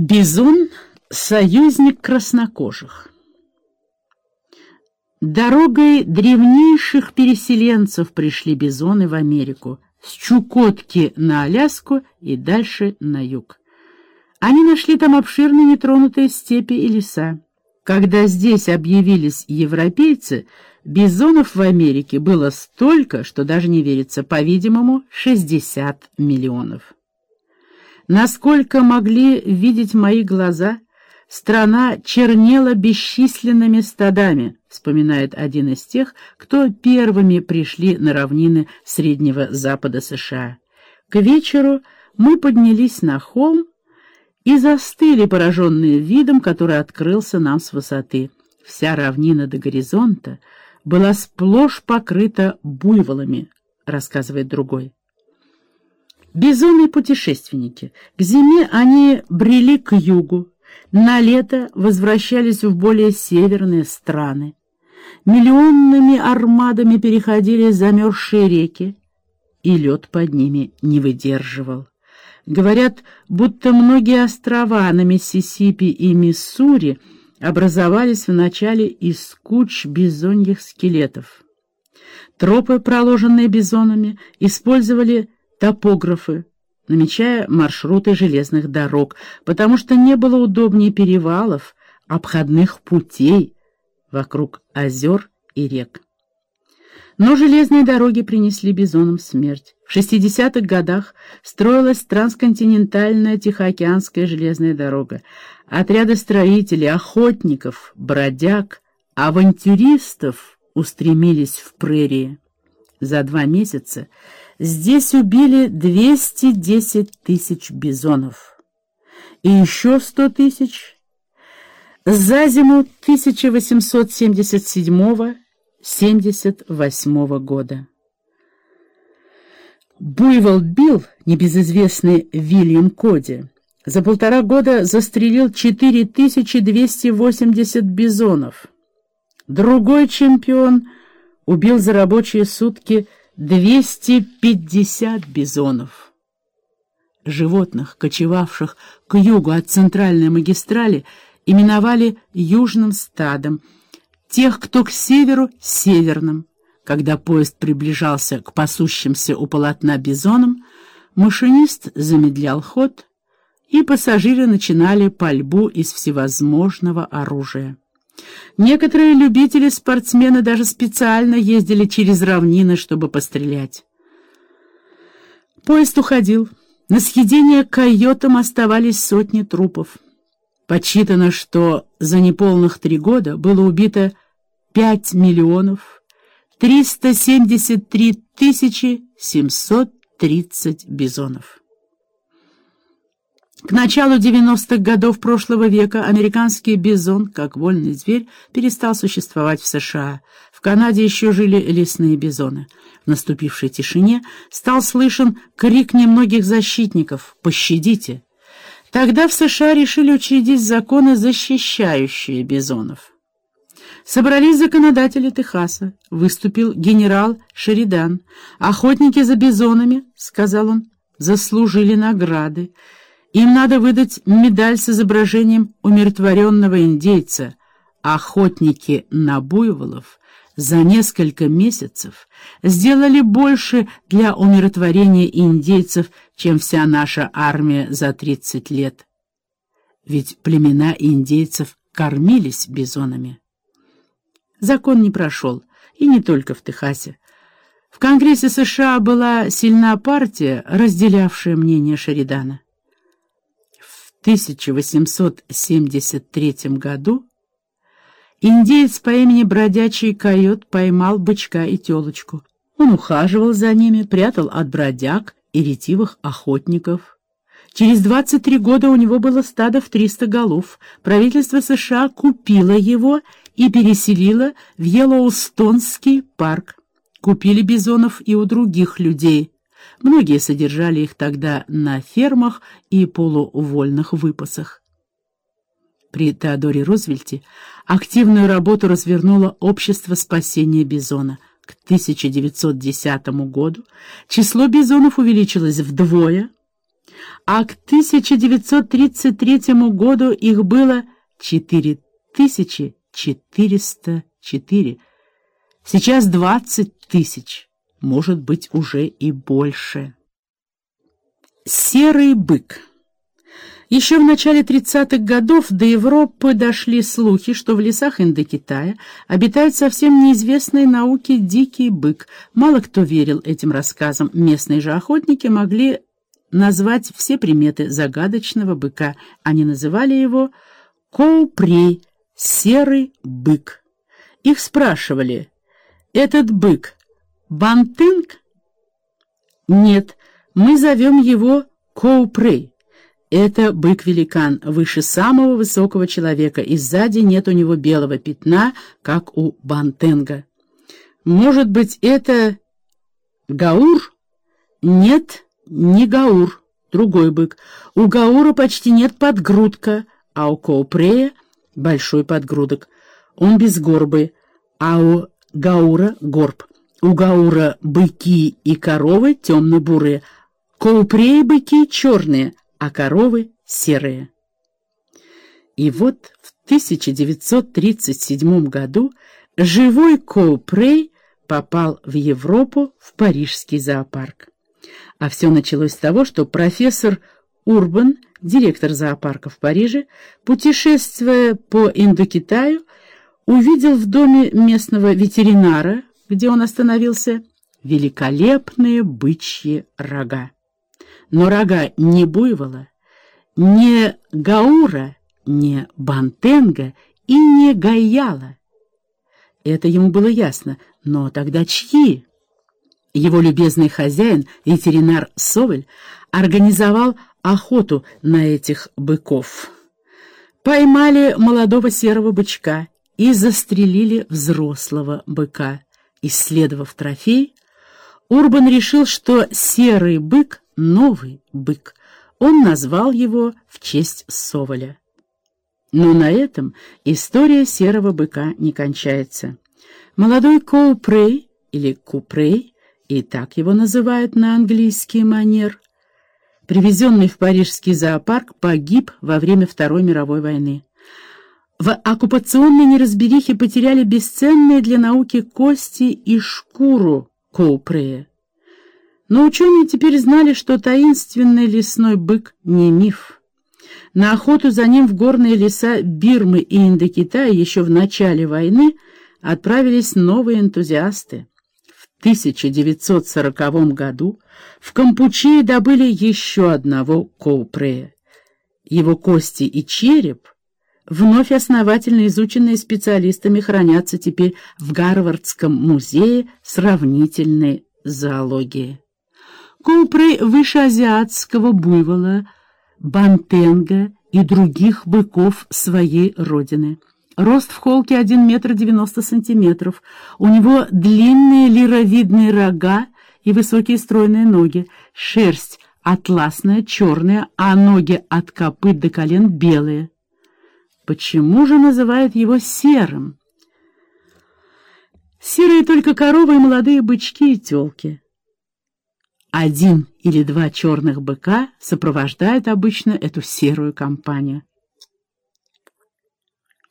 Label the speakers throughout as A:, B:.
A: Бизон — союзник краснокожих. Дорогой древнейших переселенцев пришли бизоны в Америку, с Чукотки на Аляску и дальше на юг. Они нашли там обширные нетронутые степи и леса. Когда здесь объявились европейцы, бизонов в Америке было столько, что даже не верится, по-видимому, 60 миллионов. Насколько могли видеть мои глаза, страна чернела бесчисленными стадами, вспоминает один из тех, кто первыми пришли на равнины Среднего Запада США. К вечеру мы поднялись на холм и застыли, пораженные видом, который открылся нам с высоты. Вся равнина до горизонта была сплошь покрыта буйволами, рассказывает другой. Безумные путешественники. К зиме они брели к югу, на лето возвращались в более северные страны. Миллионными армадами переходили замерзшие реки, и лед под ними не выдерживал. Говорят, будто многие острова на Миссисипи и Миссури образовались вначале из куч бизоньих скелетов. Тропы, проложенные бизонами, использовали топографы, намечая маршруты железных дорог, потому что не было удобнее перевалов, обходных путей вокруг озер и рек. Но железные дороги принесли бизонам смерть. В 60-х годах строилась трансконтинентальная Тихоокеанская железная дорога. Отряды строителей, охотников, бродяг, авантюристов устремились в прерии. За два месяца Здесь убили 210 тысяч бизонов. И еще 100 тысяч за зиму 1877-78 года. Буйвол Билл, небезызвестный Вильям Коди, за полтора года застрелил 4280 бизонов. Другой чемпион убил за рабочие сутки 250 бизонов. Животных, кочевавших к югу от центральной магистрали, именовали южным стадом, тех, кто к северу — северным. Когда поезд приближался к пасущимся у полотна бизонам, машинист замедлял ход, и пассажиры начинали пальбу из всевозможного оружия. Некоторые любители-спортсмены даже специально ездили через равнины, чтобы пострелять. Поезд уходил. На съедение койотам оставались сотни трупов. Подсчитано, что за неполных три года было убито 5 миллионов 373 тысячи 730 бизонов. К началу 90-х годов прошлого века американский бизон, как вольный зверь, перестал существовать в США. В Канаде еще жили лесные бизоны. В наступившей тишине стал слышен крик немногих защитников «Пощадите!». Тогда в США решили учредить законы, защищающие бизонов. Собрались законодатели Техаса, выступил генерал Шеридан. «Охотники за бизонами», — сказал он, — «заслужили награды». Им надо выдать медаль с изображением умиротворенного индейца. Охотники на буйволов за несколько месяцев сделали больше для умиротворения индейцев, чем вся наша армия за 30 лет. Ведь племена индейцев кормились бизонами. Закон не прошел, и не только в Техасе. В Конгрессе США была сильна партия, разделявшая мнение Шеридана. 1873 году индеец по имени Бродячий койот поймал бычка и телочку. Он ухаживал за ними, прятал от бродяг и ретивых охотников. Через 23 года у него было стадо в 300 голов. Правительство США купило его и переселило в Йеллоустонский парк. Купили бизонов и у других людей – Многие содержали их тогда на фермах и полувольных выпасах. При Теодоре Рузвельте активную работу развернуло Общество спасения бизона. К 1910 году число бизонов увеличилось вдвое. а к 1933 году их было 4404. Сейчас 20 тысяч, может быть, уже и больше. Серый бык еще в начале 30-х годов до Европы дошли слухи, что в лесах Индокитая обитает совсем неизвестной науке дикий бык. Мало кто верил этим рассказам. Местные же охотники могли назвать все приметы загадочного быка. Они называли его Коупрей, серый бык. Их спрашивали, этот бык Бантынг? Нет, мы зовем его Коупрей. Это бык-великан, выше самого высокого человека, и сзади нет у него белого пятна, как у Бантенга. Может быть, это Гаур? Нет, не Гаур, другой бык. У Гаура почти нет подгрудка, а у Коупрея большой подгрудок. Он безгорбый, а у Гаура горб. У Гаура быки и коровы темно-бурые, Коупрея быки черные — а коровы серые. И вот в 1937 году живой Коупрей попал в Европу в парижский зоопарк. А все началось с того, что профессор Урбан, директор зоопарка в Париже, путешествуя по Индокитаю, увидел в доме местного ветеринара, где он остановился, великолепные бычьи рога но рога не буйвола, не гаура, не бантенга и не гаяла. Это ему было ясно, но тогда чьи? Его любезный хозяин, ветеринар Совель, организовал охоту на этих быков. Поймали молодого серого бычка и застрелили взрослого быка. Исследовав трофей, Урбан решил, что серый бык новый бык. Он назвал его в честь Соболя. Но на этом история серого быка не кончается. Молодой Коупрей, или Купрей, и так его называют на английский манер, привезенный в парижский зоопарк, погиб во время Второй мировой войны. В оккупационной неразберихе потеряли бесценные для науки кости и шкуру Коупрея. Но ученые теперь знали, что таинственный лесной бык не миф. На охоту за ним в горные леса Бирмы и Индокитая еще в начале войны отправились новые энтузиасты. В 1940 году в Кампучии добыли еще одного коупрея. Его кости и череп, вновь основательно изученные специалистами, хранятся теперь в Гарвардском музее сравнительной зоологии. Купры вышеазиатского буйвола, бантенга и других быков своей родины. Рост в холке 1 метр 90 сантиметров. У него длинные лировидные рога и высокие стройные ноги. Шерсть атласная, черная, а ноги от копыт до колен белые. Почему же называют его серым? Серые только коровы и молодые бычки и телки. Один или два черных быка сопровождают обычно эту серую компанию.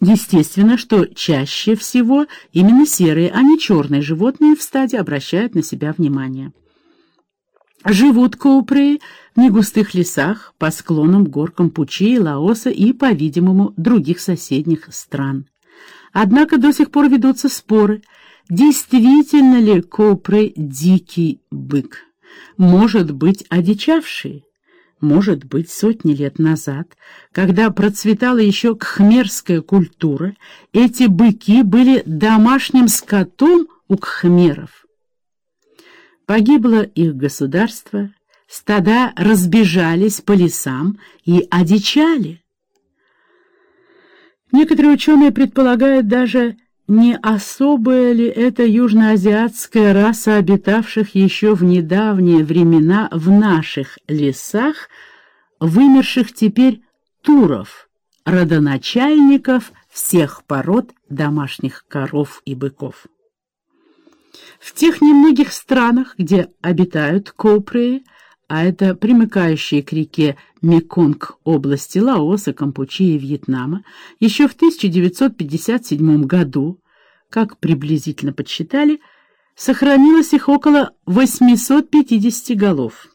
A: Естественно, что чаще всего именно серые, а не черные животные в стаде обращают на себя внимание. Живут коупреи в негустых лесах по склонам гор Кампучии, Лаоса и, по-видимому, других соседних стран. Однако до сих пор ведутся споры, действительно ли коупрей дикий бык может быть одичавший, может быть, сотни лет назад, когда процветала еще кхмерская культура, эти быки были домашним скотом у кхмеров. Погибло их государство, стада разбежались по лесам и одичали. Некоторые ученые предполагают даже, не особая ли это южноазиатская раса обитавших еще в недавние времена в наших лесах, вымерших теперь туров, родоначальников всех пород домашних коров и быков. В тех немногих странах, где обитают коприи, а это примыкающие к реке Меконг области Лаоса, Кампучи и Вьетнама, еще в 1957 году, как приблизительно подсчитали, сохранилось их около 850 голов.